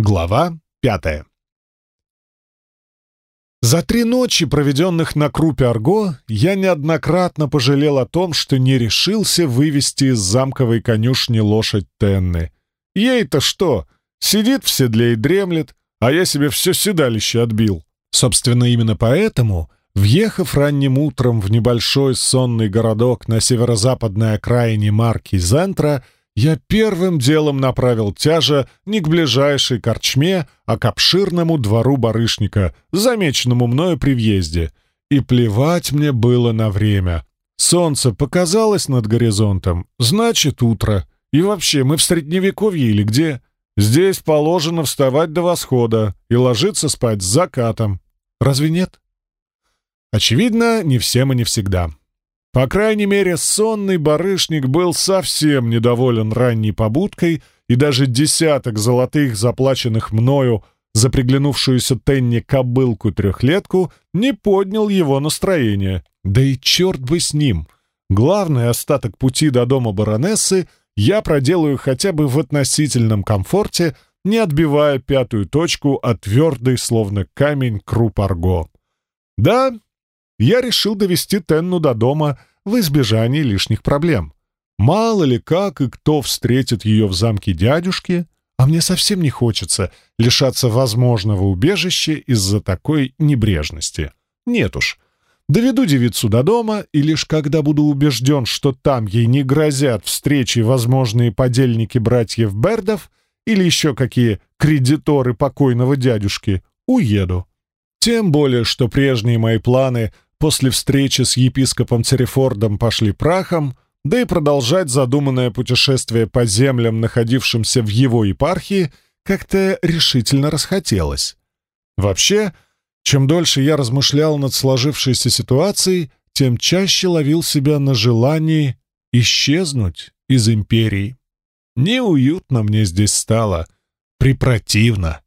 Глава пятая За три ночи, проведенных на крупе Арго, я неоднократно пожалел о том, что не решился вывести из замковой конюшни лошадь Тенны. Ей-то что? Сидит в седле и дремлет, а я себе все седалище отбил. Собственно, именно поэтому, въехав ранним утром в небольшой сонный городок на северо-западной окраине марки Зентра, я первым делом направил тяжа не к ближайшей корчме, а к обширному двору барышника, замеченному мною при въезде. И плевать мне было на время. Солнце показалось над горизонтом, значит, утро. И вообще, мы в Средневековье или где? Здесь положено вставать до восхода и ложиться спать с закатом. Разве нет? Очевидно, не всем и не всегда. По крайней мере, сонный барышник был совсем недоволен ранней побудкой, и даже десяток золотых, заплаченных мною за приглянувшуюся Тенни кобылку-трехлетку, не поднял его настроение. Да и черт бы с ним! Главный остаток пути до дома баронессы я проделаю хотя бы в относительном комфорте, не отбивая пятую точку от твердой, словно камень, круп арго. Да, я решил довести Тенну до дома в избежании лишних проблем. Мало ли как и кто встретит ее в замке дядюшки, а мне совсем не хочется лишаться возможного убежища из-за такой небрежности. Нет уж. Доведу девицу до дома, и лишь когда буду убежден, что там ей не грозят встречи возможные подельники братьев Бердов или еще какие кредиторы покойного дядюшки, уеду. Тем более, что прежние мои планы после встречи с епископом Церефордом пошли прахом, да и продолжать задуманное путешествие по землям, находившимся в его епархии, как-то решительно расхотелось. Вообще, чем дольше я размышлял над сложившейся ситуацией, тем чаще ловил себя на желании исчезнуть из империи. Неуютно мне здесь стало, припротивно.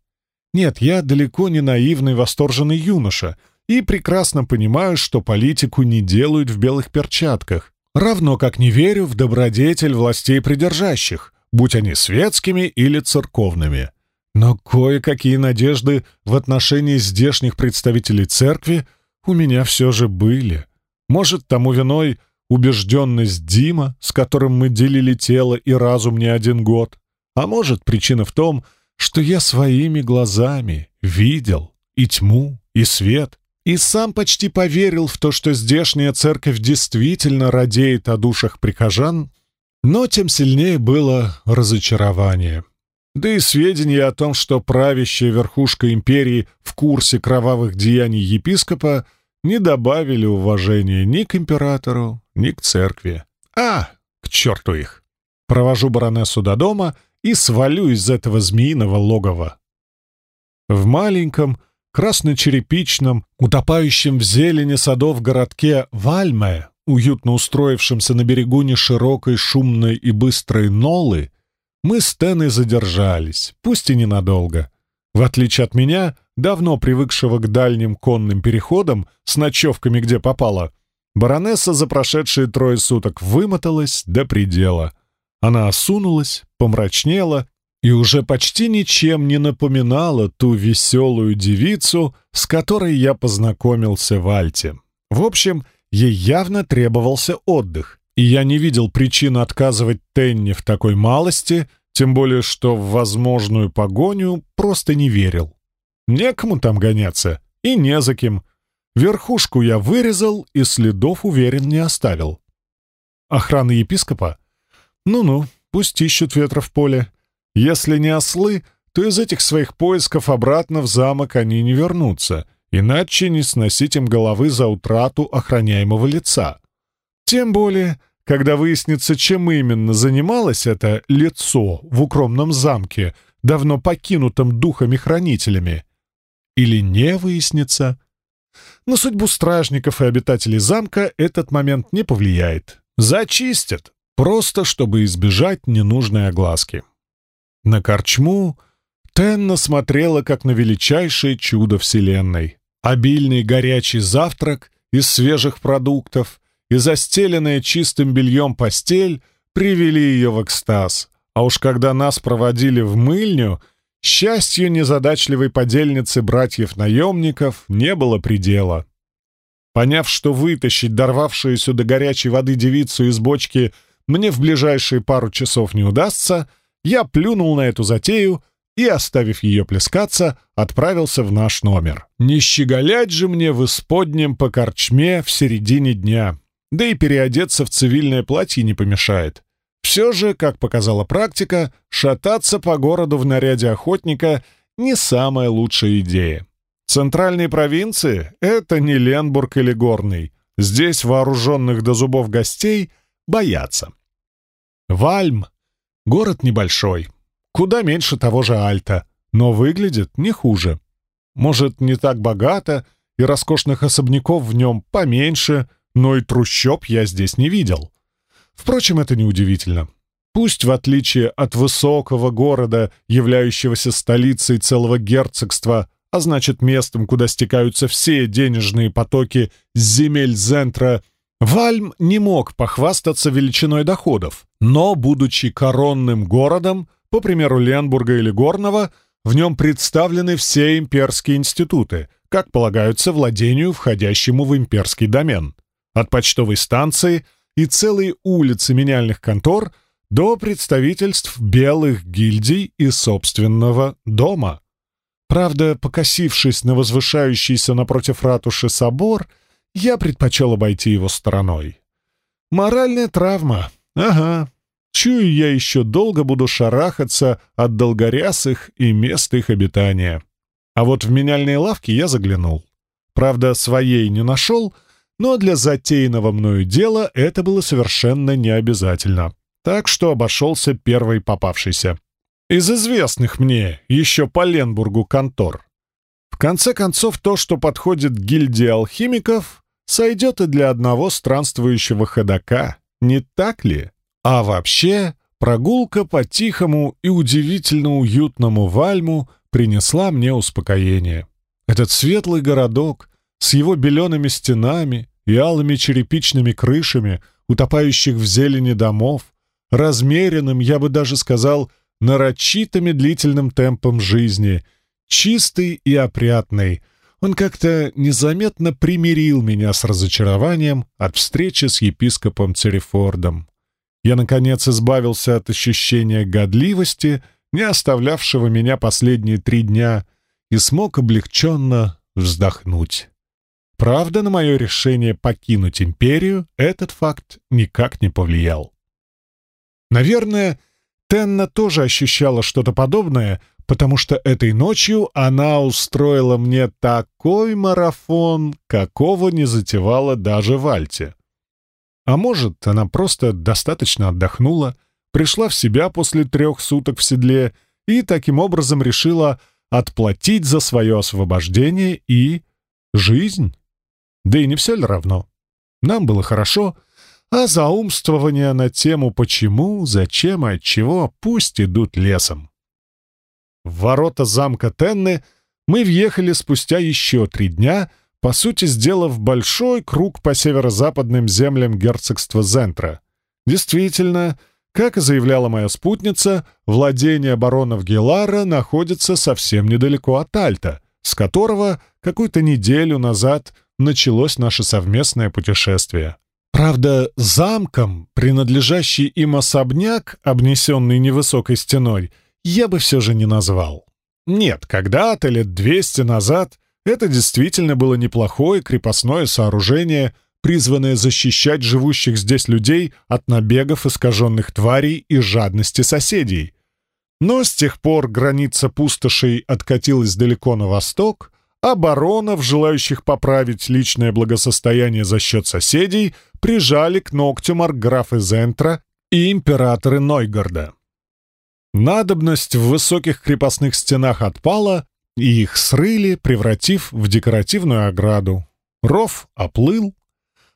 Нет, я далеко не наивный восторженный юноша — и прекрасно понимаю, что политику не делают в белых перчатках, равно как не верю в добродетель властей придержащих, будь они светскими или церковными. Но кое-какие надежды в отношении здешних представителей церкви у меня все же были. Может, тому виной убежденность Дима, с которым мы делили тело и разум не один год, а может, причина в том, что я своими глазами видел и тьму, и свет, и сам почти поверил в то, что здешняя церковь действительно радеет о душах прихожан, но тем сильнее было разочарование. Да и сведения о том, что правящая верхушка империи в курсе кровавых деяний епископа, не добавили уважения ни к императору, ни к церкви. А, к черту их! Провожу баронессу до дома и свалю из этого змеиного логова. В маленьком, красночерепичном, утопающем в зелени садов городке Вальме, уютно устроившемся на берегу неширокой, шумной и быстрой Нолы, мы с Теной задержались, пусть и ненадолго. В отличие от меня, давно привыкшего к дальним конным переходам с ночевками где попало, баронесса за прошедшие трое суток вымоталась до предела. Она осунулась, помрачнела и уже почти ничем не напоминала ту веселую девицу, с которой я познакомился в Альте. В общем, ей явно требовался отдых, и я не видел причин отказывать Тенни в такой малости, тем более что в возможную погоню просто не верил. Некому там гоняться, и не за кем. Верхушку я вырезал и следов, уверен, не оставил. Охрана епископа? Ну-ну, пусть ищут ветра в поле. Если не ослы, то из этих своих поисков обратно в замок они не вернутся, иначе не сносить им головы за утрату охраняемого лица. Тем более, когда выяснится, чем именно занималось это лицо в укромном замке, давно покинутом духами-хранителями. Или не выяснится. На судьбу стражников и обитателей замка этот момент не повлияет. Зачистят, просто чтобы избежать ненужной огласки. На корчму Тенна смотрела как на величайшее чудо Вселенной. Обильный горячий завтрак из свежих продуктов и застеленная чистым бельем постель привели ее в экстаз. А уж когда нас проводили в мыльню, Счастью незадачливой подельницы братьев-наемников не было предела. Поняв, что вытащить дорвавшуюся до горячей воды девицу из бочки мне в ближайшие пару часов не удастся, я плюнул на эту затею и, оставив ее плескаться, отправился в наш номер. Не щеголять же мне в исподнем по корчме в середине дня, да и переодеться в цивильное платье не помешает. Все же, как показала практика, шататься по городу в наряде охотника — не самая лучшая идея. Центральные провинции — это не Ленбург или Горный. Здесь вооруженных до зубов гостей боятся. Вальм — город небольшой, куда меньше того же Альта, но выглядит не хуже. Может, не так богато, и роскошных особняков в нем поменьше, но и трущоб я здесь не видел. Впрочем, это неудивительно. Пусть, в отличие от высокого города, являющегося столицей целого герцогства, а значит местом, куда стекаются все денежные потоки земель Зентра, Вальм не мог похвастаться величиной доходов, но, будучи коронным городом, по примеру Ленбурга или Горного, в нем представлены все имперские институты, как полагаются владению, входящему в имперский домен. От почтовой станции – и целые улицы меняльных контор до представительств белых гильдий и собственного дома. Правда, покосившись на возвышающийся напротив ратуши собор, я предпочел обойти его стороной. Моральная травма. Ага. Чую, я еще долго буду шарахаться от долгорясых и мест их обитания. А вот в меняльные лавки я заглянул. Правда, своей не нашел — но для затеянного мною дела это было совершенно не обязательно. Так что обошелся первый попавшийся. Из известных мне еще по Ленбургу контор. В конце концов, то, что подходит гильдии алхимиков, сойдет и для одного странствующего ходока, не так ли? А вообще, прогулка по тихому и удивительно уютному Вальму принесла мне успокоение. Этот светлый городок с его белеными стенами, и алыми черепичными крышами, утопающих в зелени домов, размеренным, я бы даже сказал, нарочито медлительным темпом жизни, чистый и опрятный. Он как-то незаметно примирил меня с разочарованием от встречи с епископом Церефордом. Я, наконец, избавился от ощущения годливости, не оставлявшего меня последние три дня, и смог облегченно вздохнуть. Правда, на мое решение покинуть империю этот факт никак не повлиял. Наверное, Тенна тоже ощущала что-то подобное, потому что этой ночью она устроила мне такой марафон, какого не затевала даже Вальте. А может, она просто достаточно отдохнула, пришла в себя после трех суток в седле и таким образом решила отплатить за свое освобождение и жизнь. Да и не все ли равно? Нам было хорошо, а заумствования на тему «почему», «зачем» «отчего» пусть идут лесом. В ворота замка Тенны мы въехали спустя еще три дня, по сути, сделав большой круг по северо-западным землям герцогства Зентра. Действительно, как и заявляла моя спутница, владение баронов Гелара находится совсем недалеко от Альта, с которого какую-то неделю назад началось наше совместное путешествие. Правда, замком, принадлежащий им особняк, обнесенный невысокой стеной, я бы все же не назвал. Нет, когда-то, лет двести назад, это действительно было неплохое крепостное сооружение, призванное защищать живущих здесь людей от набегов искаженных тварей и жадности соседей. Но с тех пор граница пустошей откатилась далеко на восток, а баронов, желающих поправить личное благосостояние за счет соседей, прижали к ногтю маркграфы Зентра и императоры Нойгорда. Надобность в высоких крепостных стенах отпала, и их срыли, превратив в декоративную ограду. Ров оплыл.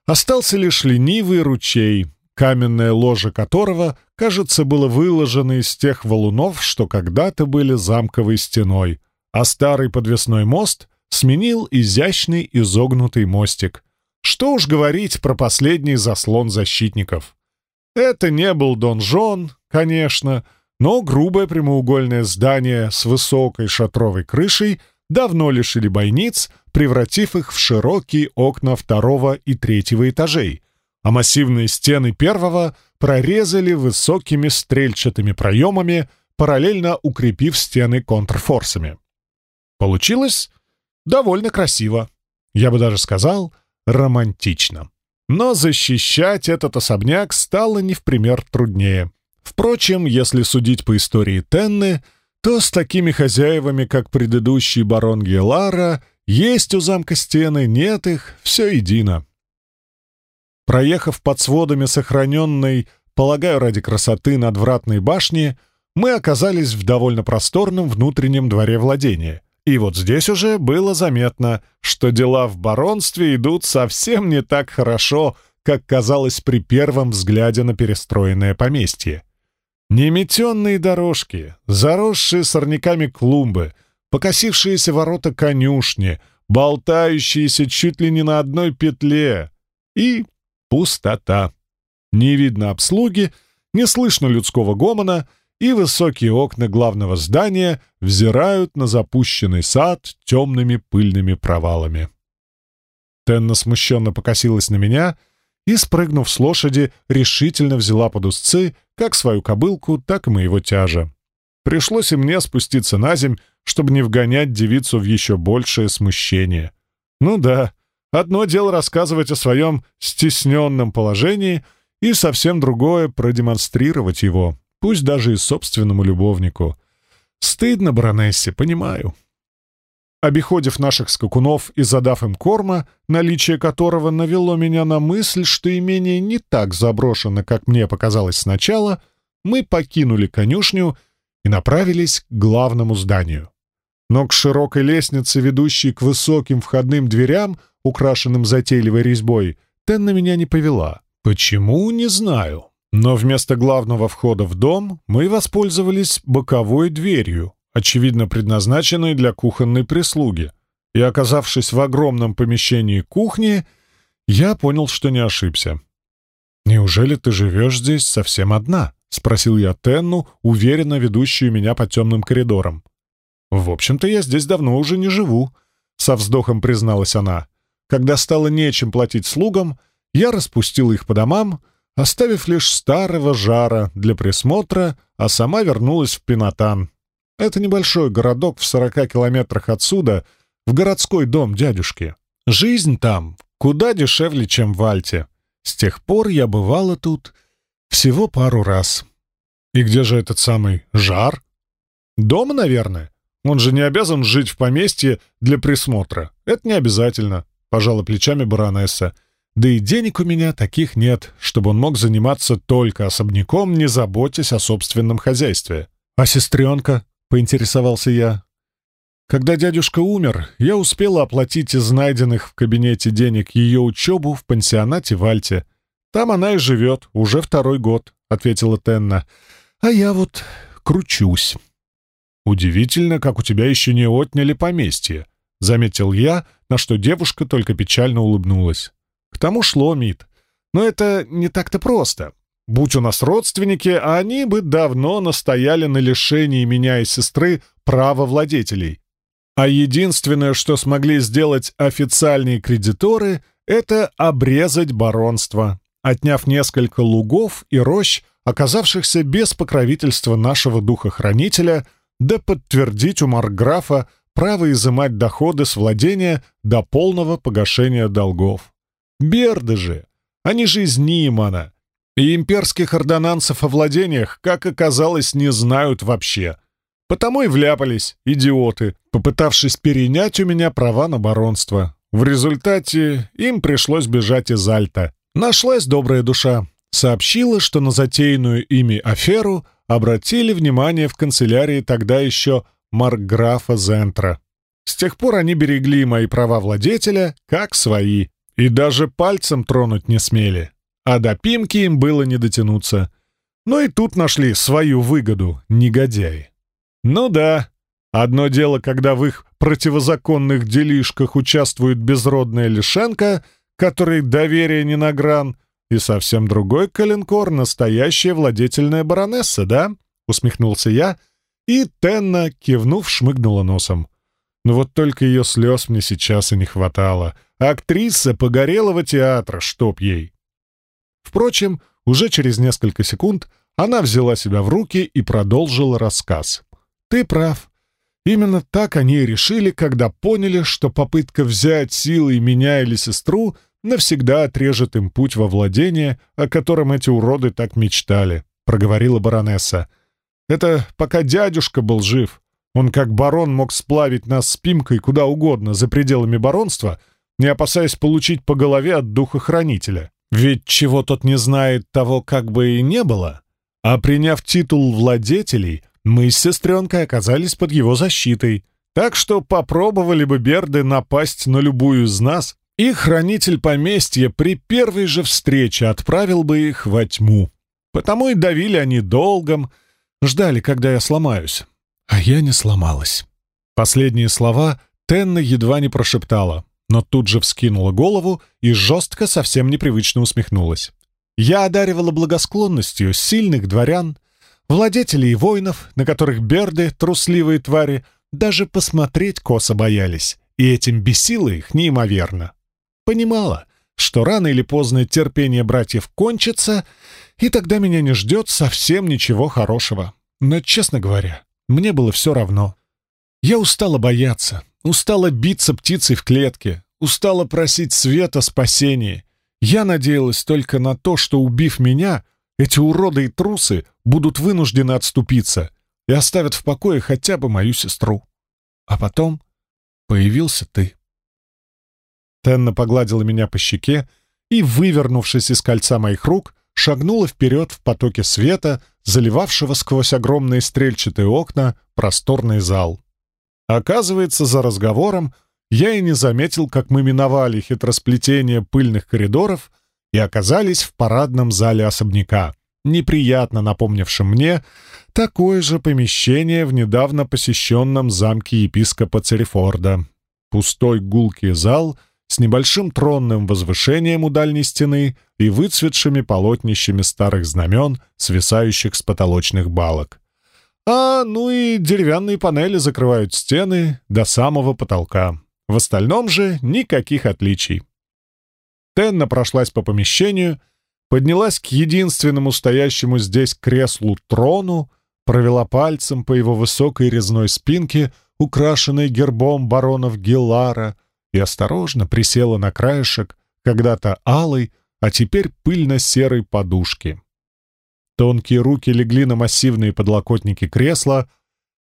Остался лишь ленивый ручей, каменное ложе которого, кажется, было выложено из тех валунов, что когда-то были замковой стеной, а старый подвесной мост сменил изящный изогнутый мостик. Что уж говорить про последний заслон защитников. Это не был донжон, конечно, но грубое прямоугольное здание с высокой шатровой крышей давно лишили бойниц, превратив их в широкие окна второго и третьего этажей, а массивные стены первого прорезали высокими стрельчатыми проемами, параллельно укрепив стены контрфорсами. Получилось довольно красиво. Я бы даже сказал, романтично. Но защищать этот особняк стало не в пример труднее. Впрочем, если судить по истории Тенны, то с такими хозяевами, как предыдущий барон Гелара, есть у замка стены, нет их, все едино. Проехав под сводами сохраненной, полагаю, ради красоты надвратной башни, мы оказались в довольно просторном внутреннем дворе владения. И вот здесь уже было заметно, что дела в баронстве идут совсем не так хорошо, как казалось при первом взгляде на перестроенное поместье. Неметенные дорожки, заросшие сорняками клумбы, покосившиеся ворота конюшни, болтающиеся чуть ли не на одной петле и пустота. Не видно обслуги, не слышно людского гомона — и высокие окна главного здания взирают на запущенный сад темными пыльными провалами. Тенна смущенно покосилась на меня и, спрыгнув с лошади, решительно взяла под узцы как свою кобылку, так и моего тяжа. Пришлось и мне спуститься на земь, чтобы не вгонять девицу в еще большее смущение. Ну да, одно дело рассказывать о своем стесненном положении, и совсем другое — продемонстрировать его пусть даже и собственному любовнику. Стыдно баронессе, понимаю. Обиходив наших скакунов и задав им корма, наличие которого навело меня на мысль, что имение не так заброшено, как мне показалось сначала, мы покинули конюшню и направились к главному зданию. Но к широкой лестнице, ведущей к высоким входным дверям, украшенным затейливой резьбой, Тенна меня не повела. Почему, не знаю. Но вместо главного входа в дом мы воспользовались боковой дверью, очевидно предназначенной для кухонной прислуги. И, оказавшись в огромном помещении кухни, я понял, что не ошибся. «Неужели ты живешь здесь совсем одна?» — спросил я Тенну, уверенно ведущую меня по темным коридорам. «В общем-то, я здесь давно уже не живу», — со вздохом призналась она. «Когда стало нечем платить слугам, я распустил их по домам, оставив лишь старого жара для присмотра, а сама вернулась в Пинатан. Это небольшой городок в сорока километрах отсюда, в городской дом дядюшки. Жизнь там куда дешевле, чем в Альте. С тех пор я бывала тут всего пару раз. И где же этот самый жар? Дома, наверное. Он же не обязан жить в поместье для присмотра. Это не обязательно, пожала плечами баронесса. Да и денег у меня таких нет, чтобы он мог заниматься только особняком, не заботясь о собственном хозяйстве. «А сестренка?» — поинтересовался я. Когда дядюшка умер, я успела оплатить из найденных в кабинете денег ее учебу в пансионате в Альте. Там она и живет, уже второй год, — ответила Тенна. А я вот кручусь. Удивительно, как у тебя еще не отняли поместье, — заметил я, на что девушка только печально улыбнулась. К тому шло МИД. Но это не так-то просто. Будь у нас родственники, они бы давно настояли на лишении меня и сестры права владетелей. А единственное, что смогли сделать официальные кредиторы, это обрезать баронство, отняв несколько лугов и рощ, оказавшихся без покровительства нашего духохранителя, да подтвердить у Марграфа право изымать доходы с владения до полного погашения долгов. Берды же! Они же из Нимана. И имперских ордонансов о владениях, как оказалось, не знают вообще. Потому и вляпались, идиоты, попытавшись перенять у меня права на баронство. В результате им пришлось бежать из Альта. Нашлась добрая душа. Сообщила, что на затеянную ими аферу обратили внимание в канцелярии тогда еще Маркграфа Зентра. С тех пор они берегли мои права владетеля как свои и даже пальцем тронуть не смели. А до Пимки им было не дотянуться. Но и тут нашли свою выгоду, негодяи. Ну да, одно дело, когда в их противозаконных делишках участвует безродная Лишенко, которой доверие не на гран, и совсем другой калинкор — настоящая владетельная баронесса, да? — усмехнулся я, и Тенна, кивнув, шмыгнула носом. Но вот только ее слез мне сейчас и не хватало. Актриса погорелого театра, чтоб ей. Впрочем, уже через несколько секунд она взяла себя в руки и продолжила рассказ. «Ты прав. Именно так они и решили, когда поняли, что попытка взять силой меня или сестру навсегда отрежет им путь во владение, о котором эти уроды так мечтали», — проговорила баронесса. «Это пока дядюшка был жив. Он, как барон, мог сплавить нас с Пимкой куда угодно за пределами баронства, не опасаясь получить по голове от духохранителя. Ведь чего тот не знает, того как бы и не было. А приняв титул владетелей, мы с сестренкой оказались под его защитой. Так что попробовали бы Берды напасть на любую из нас, и хранитель поместья при первой же встрече отправил бы их во тьму. Потому и давили они долгом, ждали, когда я сломаюсь. А я не сломалась. Последние слова Тенна едва не прошептала, но тут же вскинула голову и жестко, совсем непривычно усмехнулась. Я одаривала благосклонностью сильных дворян, владетелей и воинов, на которых берды, трусливые твари, даже посмотреть косо боялись, и этим бесило их неимоверно. Понимала, что рано или поздно терпение братьев кончится, и тогда меня не ждет совсем ничего хорошего. Но, честно говоря, мне было все равно. Я устала бояться, устала биться птицей в клетке, устала просить света спасения. Я надеялась только на то, что, убив меня, эти уроды и трусы будут вынуждены отступиться и оставят в покое хотя бы мою сестру. А потом появился ты. Тенна погладила меня по щеке и, вывернувшись из кольца моих рук, шагнула вперед в потоке света, заливавшего сквозь огромные стрельчатые окна просторный зал. Оказывается, за разговором я и не заметил, как мы миновали хитросплетение пыльных коридоров и оказались в парадном зале особняка, неприятно напомнившем мне такое же помещение в недавно посещенном замке епископа Церефорда. Пустой гулкий зал — с небольшим тронным возвышением у дальней стены и выцветшими полотнищами старых знамен, свисающих с потолочных балок. А, ну и деревянные панели закрывают стены до самого потолка. В остальном же никаких отличий. Тенна прошлась по помещению, поднялась к единственному стоящему здесь креслу трону, провела пальцем по его высокой резной спинке, украшенной гербом баронов Геллара, и осторожно присела на краешек когда-то алой, а теперь пыльно-серой подушки. Тонкие руки легли на массивные подлокотники кресла,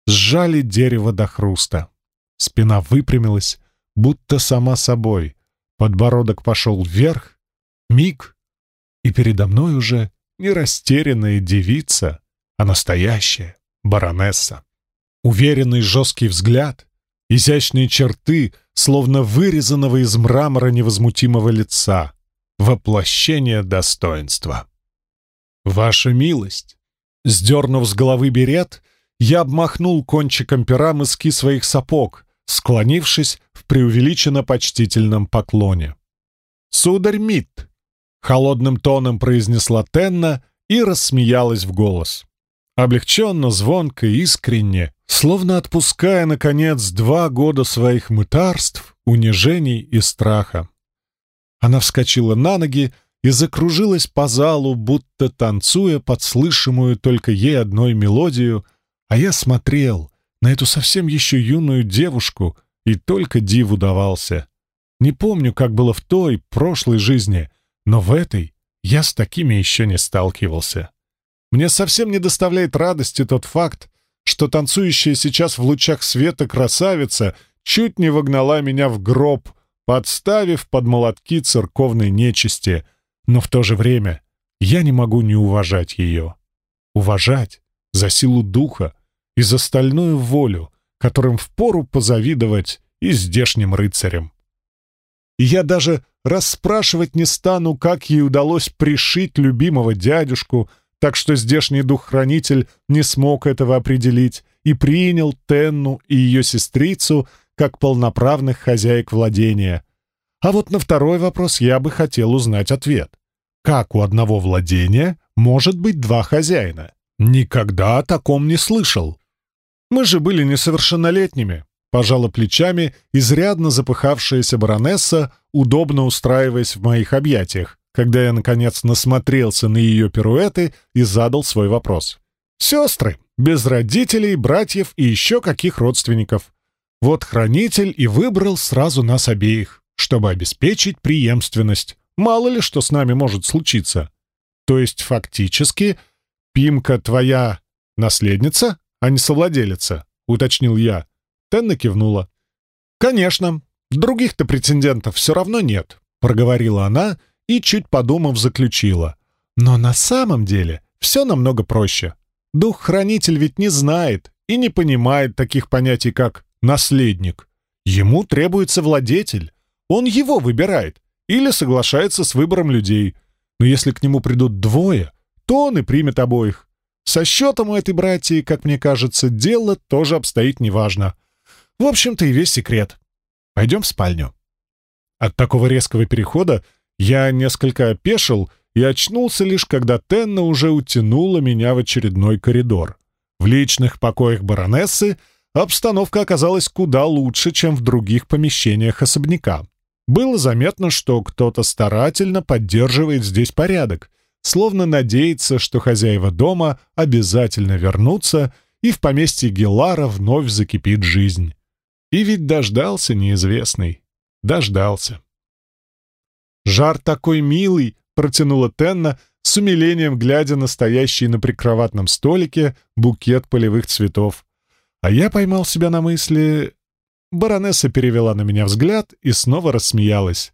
сжали дерево до хруста. Спина выпрямилась, будто сама собой. Подбородок пошел вверх, миг, и передо мной уже не растерянная девица, а настоящая баронесса. Уверенный жесткий взгляд, изящные черты, словно вырезанного из мрамора невозмутимого лица, воплощение достоинства. «Ваша милость!» Сдернув с головы берет, я обмахнул кончиком пера мыски своих сапог, склонившись в преувеличенно почтительном поклоне. «Сударь Мит!» — холодным тоном произнесла Тенна и рассмеялась в голос. Облегченно, звонко, искренне, словно отпуская, наконец, два года своих мытарств, унижений и страха. Она вскочила на ноги и закружилась по залу, будто танцуя под слышимую только ей одной мелодию, а я смотрел на эту совсем еще юную девушку и только диву давался. Не помню, как было в той, прошлой жизни, но в этой я с такими еще не сталкивался. Мне совсем не доставляет радости тот факт, что танцующая сейчас в лучах света красавица чуть не вогнала меня в гроб, подставив под молотки церковной нечисти, но в то же время я не могу не уважать ее. Уважать за силу духа и за стальную волю, которым впору позавидовать и здешним рыцарям. И я даже расспрашивать не стану, как ей удалось пришить любимого дядюшку — так что здешний дух-хранитель не смог этого определить и принял Тенну и ее сестрицу как полноправных хозяек владения. А вот на второй вопрос я бы хотел узнать ответ. Как у одного владения может быть два хозяина? Никогда о таком не слышал. Мы же были несовершеннолетними, пожала плечами изрядно запыхавшаяся баронесса, удобно устраиваясь в моих объятиях, когда я, наконец, насмотрелся на ее пируэты и задал свой вопрос. «Сестры, без родителей, братьев и еще каких родственников. Вот хранитель и выбрал сразу нас обеих, чтобы обеспечить преемственность. Мало ли что с нами может случиться. То есть, фактически, Пимка твоя наследница, а не совладелица, уточнил я. Тенна кивнула. «Конечно, других-то претендентов все равно нет», — проговорила она и, чуть подумав, заключила. «Но на самом деле все намного проще. Дух-хранитель ведь не знает и не понимает таких понятий, как «наследник». Ему требуется владетель. Он его выбирает или соглашается с выбором людей. Но если к нему придут двое, то он и примет обоих. Со счетом у этой братьи, как мне кажется, дело тоже обстоит неважно. В общем-то и весь секрет. Пойдем в спальню. От такого резкого перехода я несколько опешил и очнулся лишь, когда Тенна уже утянула меня в очередной коридор. В личных покоях баронессы обстановка оказалась куда лучше, чем в других помещениях особняка. Было заметно, что кто-то старательно поддерживает здесь порядок, словно надеется, что хозяева дома обязательно вернутся, и в поместье Гелара вновь закипит жизнь. И ведь дождался неизвестный. Дождался. «Жар такой милый!» — протянула Тенна, с умилением глядя на стоящий на прикроватном столике букет полевых цветов. А я поймал себя на мысли... Баронесса перевела на меня взгляд и снова рассмеялась.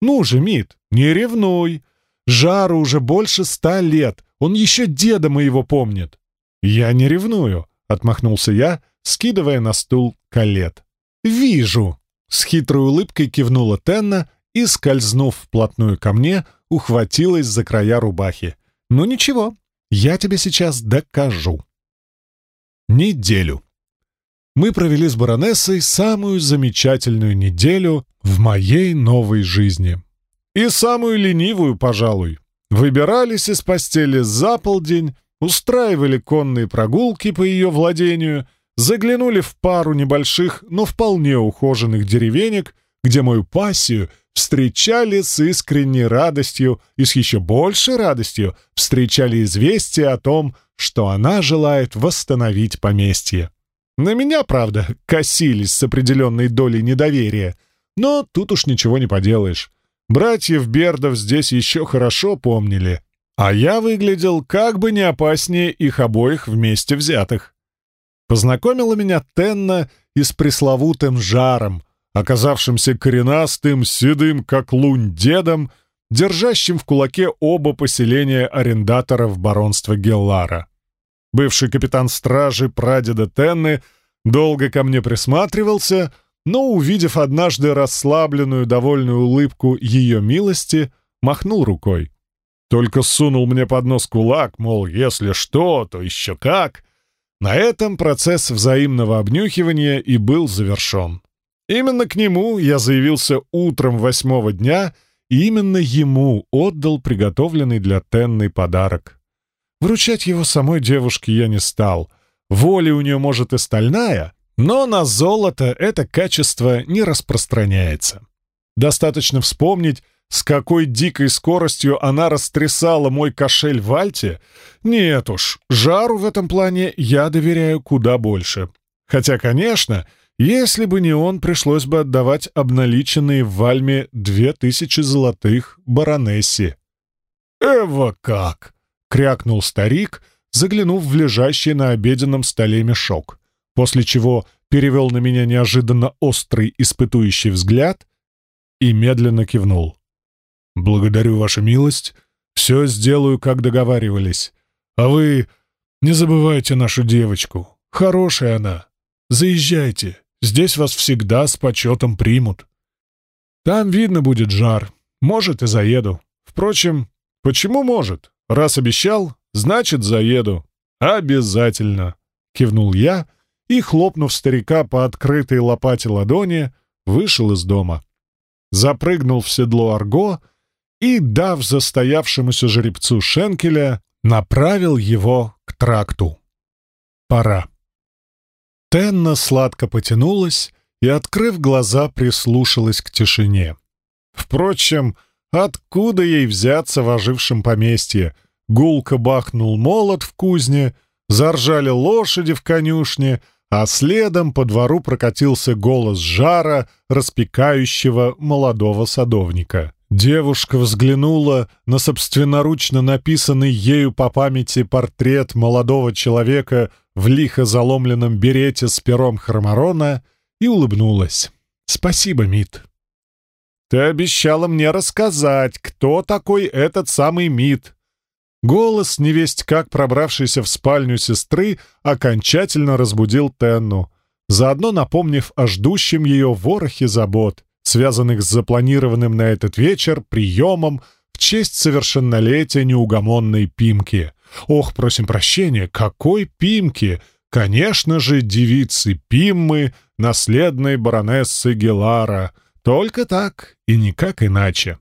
«Ну же, Мит, не ревнуй! Жару уже больше ста лет, он еще деда моего помнит». «Я не ревную», — отмахнулся я, скидывая на стул колет. «Вижу!» — с хитрой улыбкой кивнула Тенна и, скользнув вплотную ко мне, ухватилась за края рубахи. «Ну ничего, я тебе сейчас докажу». Неделю. Мы провели с баронессой самую замечательную неделю в моей новой жизни. И самую ленивую, пожалуй. Выбирались из постели за полдень, устраивали конные прогулки по ее владению, заглянули в пару небольших, но вполне ухоженных деревенек, где мою пассию встречали с искренней радостью и с еще большей радостью встречали известие о том, что она желает восстановить поместье. На меня, правда, косились с определенной долей недоверия, но тут уж ничего не поделаешь. Братьев Бердов здесь еще хорошо помнили, а я выглядел как бы не опаснее их обоих вместе взятых. Познакомила меня Тенна и с пресловутым жаром, оказавшимся коренастым, седым, как лунь, дедом, держащим в кулаке оба поселения арендаторов баронства Геллара. Бывший капитан стражи прадеда Тенны долго ко мне присматривался — но, увидев однажды расслабленную, довольную улыбку ее милости, махнул рукой. Только сунул мне под нос кулак, мол, если что, то еще как. На этом процесс взаимного обнюхивания и был завершен. Именно к нему я заявился утром восьмого дня, и именно ему отдал приготовленный для Тенны подарок. Вручать его самой девушке я не стал. Воля у нее, может, и стальная, но на золото это качество не распространяется. Достаточно вспомнить, с какой дикой скоростью она растрясала мой кошель в Альте. Нет уж, жару в этом плане я доверяю куда больше. Хотя, конечно, если бы не он, пришлось бы отдавать обналиченные в Вальме две тысячи золотых баронессе. «Эва как!» — крякнул старик, заглянув в лежащий на обеденном столе мешок после чего перевел на меня неожиданно острый испытующий взгляд и медленно кивнул. «Благодарю, ваша милость. Все сделаю, как договаривались. А вы не забывайте нашу девочку. Хорошая она. Заезжайте. Здесь вас всегда с почетом примут. Там видно будет жар. Может, и заеду. Впрочем, почему может? Раз обещал, значит, заеду. Обязательно!» — кивнул я — и, хлопнув старика по открытой лопате ладони, вышел из дома. Запрыгнул в седло Арго и, дав застоявшемуся жеребцу Шенкеля, направил его к тракту. Пора. Тенна сладко потянулась и, открыв глаза, прислушалась к тишине. Впрочем, откуда ей взяться в ожившем поместье? Гулко бахнул молот в кузне, заржали лошади в конюшне, а следом по двору прокатился голос жара, распекающего молодого садовника. Девушка взглянула на собственноручно написанный ею по памяти портрет молодого человека в лихо заломленном берете с пером хроморона и улыбнулась. «Спасибо, Мит». «Ты обещала мне рассказать, кто такой этот самый Мит». Голос, невесть как пробравшийся в спальню сестры, окончательно разбудил Тенну, заодно напомнив о ждущем ее ворохе забот, связанных с запланированным на этот вечер приемом в честь совершеннолетия неугомонной Пимки. Ох, просим прощения, какой Пимки! Конечно же, девицы Пиммы, наследной баронессы Гелара. Только так и никак иначе.